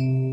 you